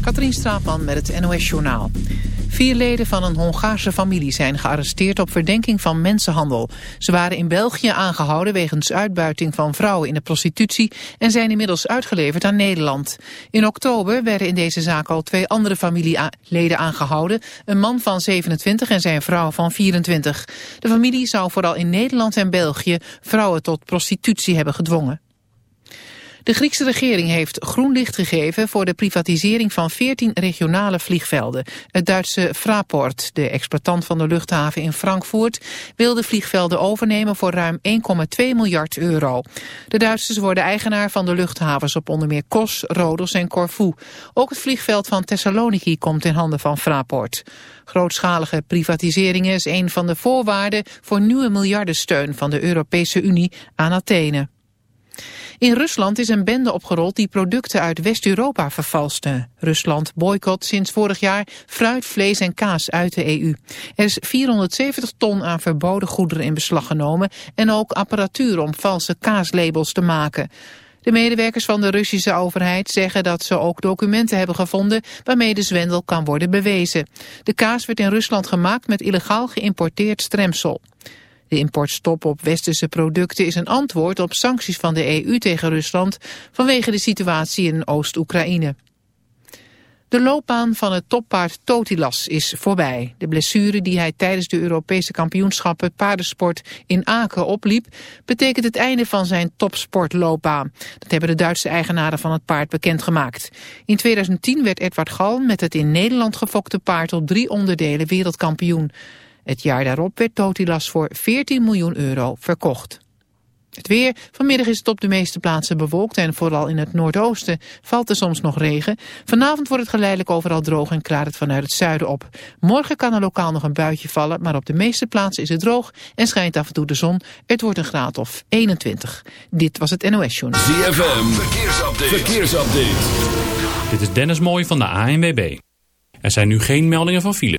Katrien Straatman met het NOS-journaal. Vier leden van een Hongaarse familie zijn gearresteerd op verdenking van mensenhandel. Ze waren in België aangehouden wegens uitbuiting van vrouwen in de prostitutie... en zijn inmiddels uitgeleverd aan Nederland. In oktober werden in deze zaak al twee andere familieleden aangehouden. Een man van 27 en zijn vrouw van 24. De familie zou vooral in Nederland en België vrouwen tot prostitutie hebben gedwongen. De Griekse regering heeft groen licht gegeven voor de privatisering van 14 regionale vliegvelden. Het Duitse Fraport, de exploitant van de luchthaven in Frankfurt, wil de vliegvelden overnemen voor ruim 1,2 miljard euro. De Duitsers worden eigenaar van de luchthavens op onder meer Kos, Rodos en Corfu. Ook het vliegveld van Thessaloniki komt in handen van Fraport. Grootschalige privatiseringen is een van de voorwaarden voor nieuwe miljardensteun van de Europese Unie aan Athene. In Rusland is een bende opgerold die producten uit West-Europa vervalste. Rusland boycott sinds vorig jaar fruit, vlees en kaas uit de EU. Er is 470 ton aan verboden goederen in beslag genomen... en ook apparatuur om valse kaaslabels te maken. De medewerkers van de Russische overheid zeggen dat ze ook documenten hebben gevonden waarmee de zwendel kan worden bewezen. De kaas werd in Rusland gemaakt met illegaal geïmporteerd stremsel. De importstop op westerse producten is een antwoord op sancties van de EU tegen Rusland vanwege de situatie in Oost-Oekraïne. De loopbaan van het toppaard Totilas is voorbij. De blessure die hij tijdens de Europese kampioenschappen paardensport in Aken opliep, betekent het einde van zijn topsportloopbaan. Dat hebben de Duitse eigenaren van het paard bekendgemaakt. In 2010 werd Edward Gal met het in Nederland gefokte paard op drie onderdelen wereldkampioen. Het jaar daarop werd Totilas voor 14 miljoen euro verkocht. Het weer. Vanmiddag is het op de meeste plaatsen bewolkt en vooral in het noordoosten valt er soms nog regen. Vanavond wordt het geleidelijk overal droog en klaart het vanuit het zuiden op. Morgen kan er lokaal nog een buitje vallen, maar op de meeste plaatsen is het droog en schijnt af en toe de zon. Het wordt een graad of 21. Dit was het NOS Journal. ZFM. Verkeersupdate. Verkeersupdate. Dit is Dennis Mooij van de ANWB. Er zijn nu geen meldingen van file.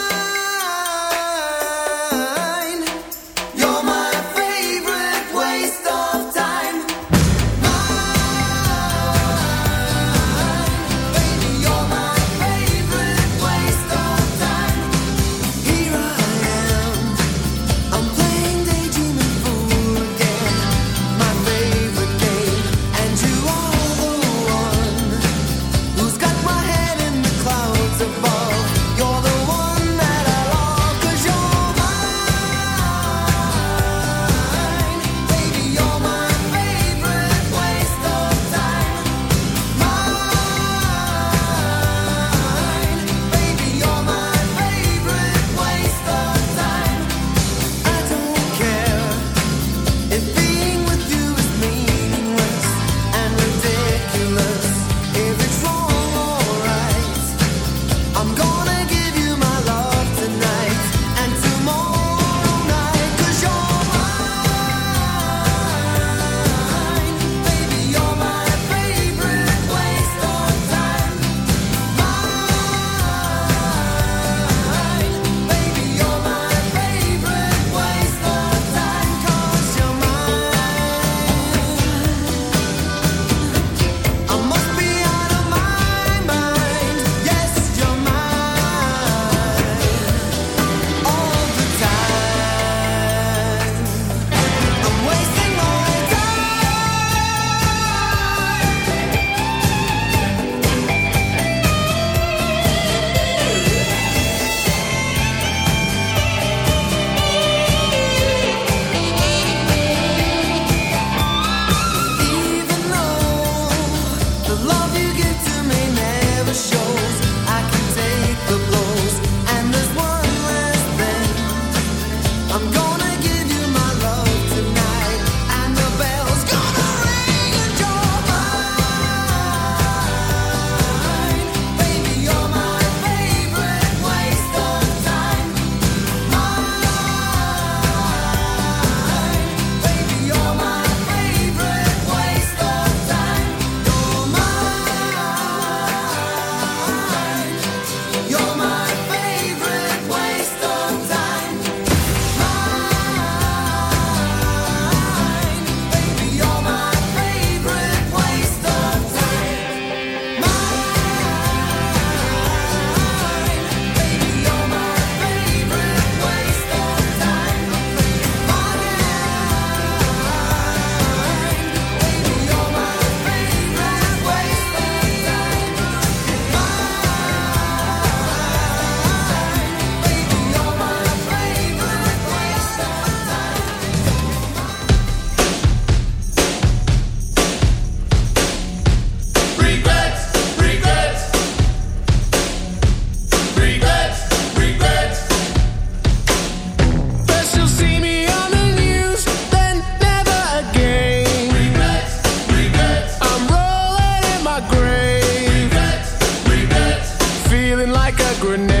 like a grenade.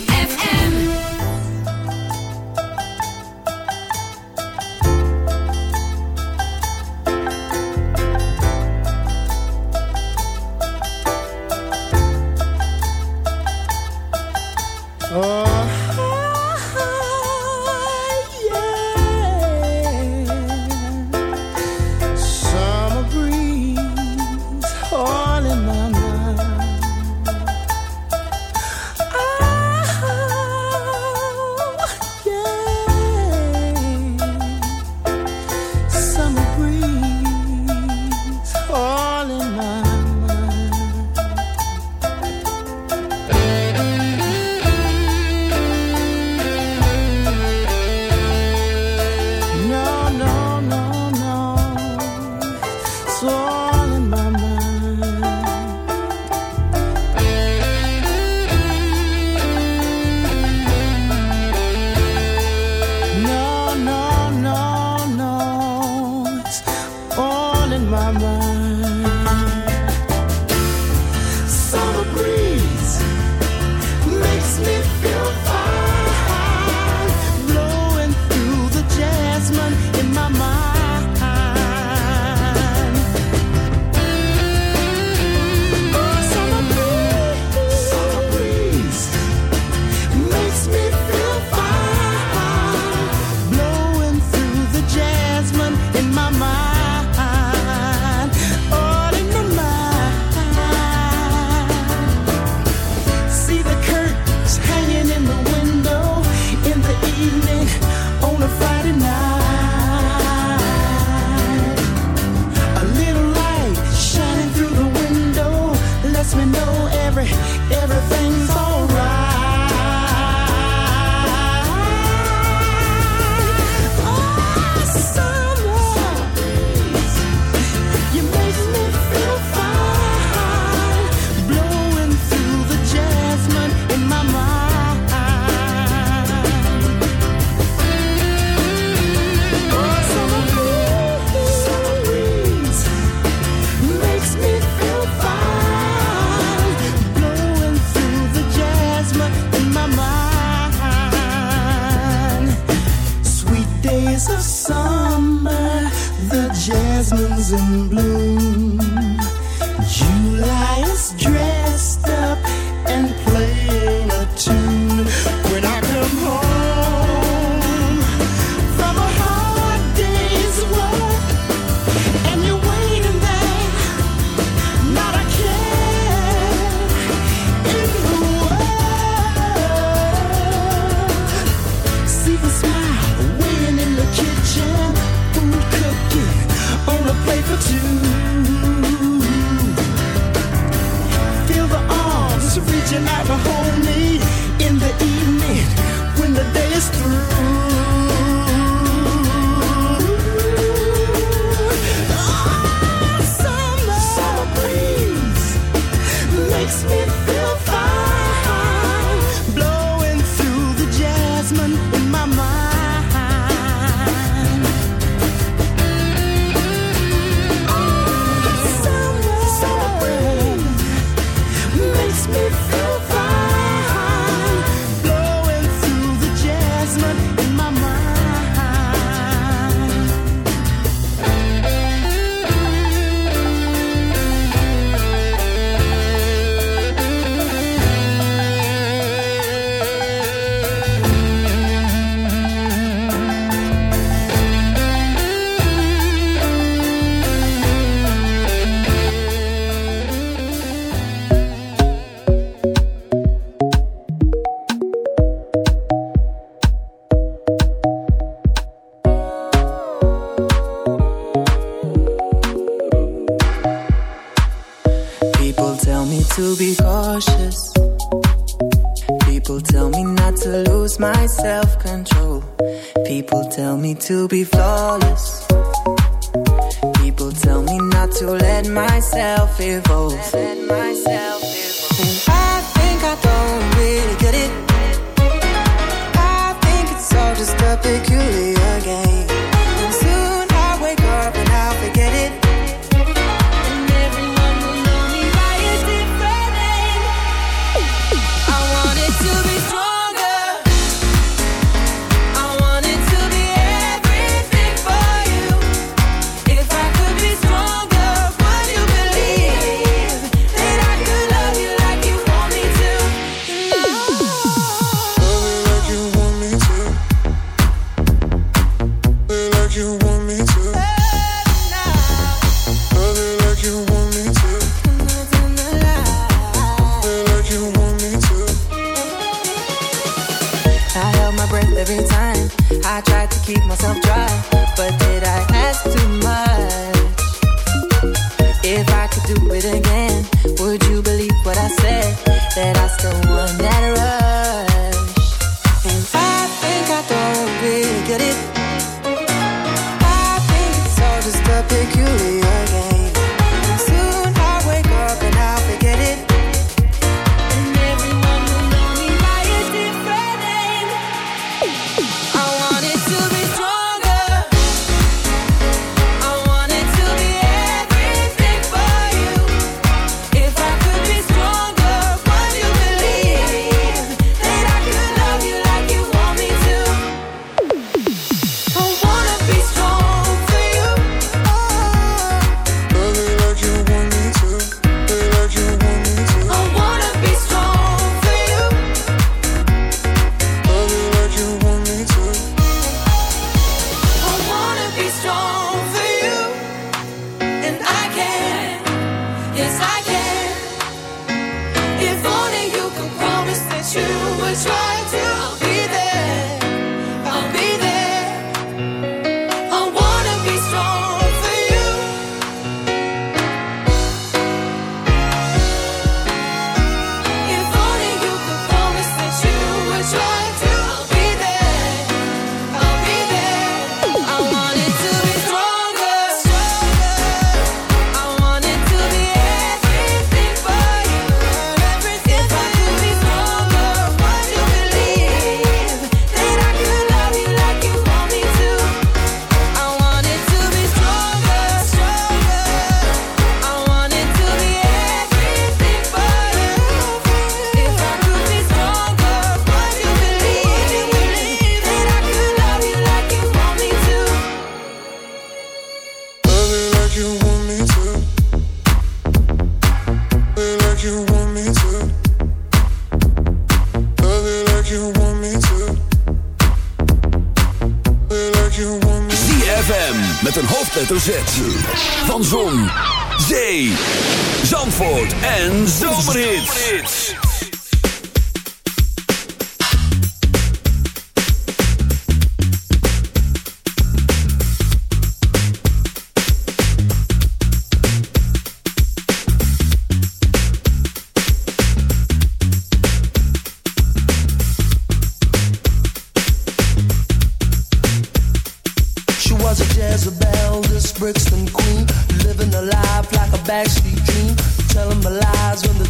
to be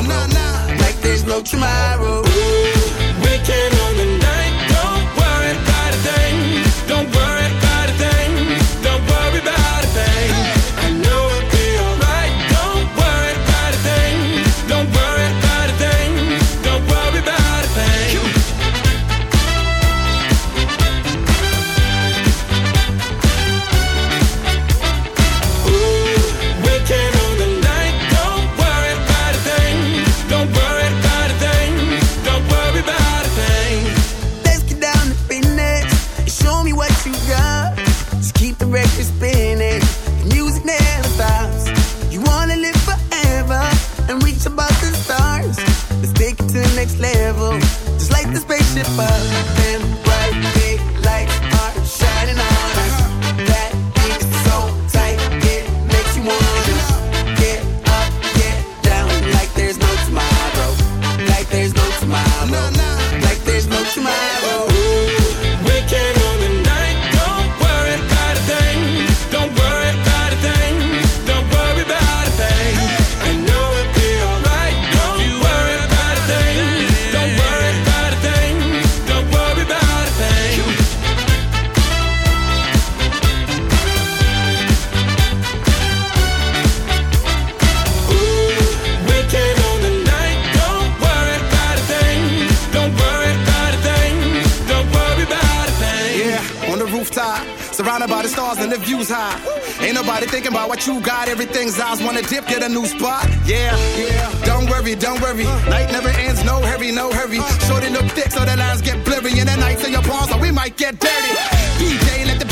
tomorrow. Like there's no tomorrow. Ooh. what you got. Everything's ours. wanna dip, get a new spot. Yeah, yeah. Don't worry, don't worry. Night never ends, no hurry, no hurry. Shorty look thick, so the lines get blurry, and the nights in your palms, so we might get dirty. DJ, let the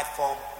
platform.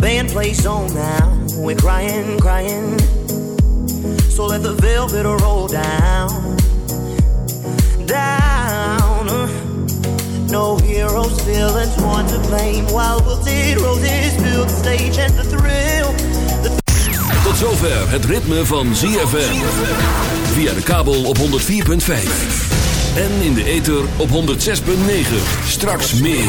band plays on now. We're crying, crying. So let the velvet roll down, down. No heroes, villains, one to blame. While wilted roses fill the stage, and the thrill, the Tot zover het ritme van ZFM. Via de kabel op 104.5. En in de ether op 106.9. Straks meer.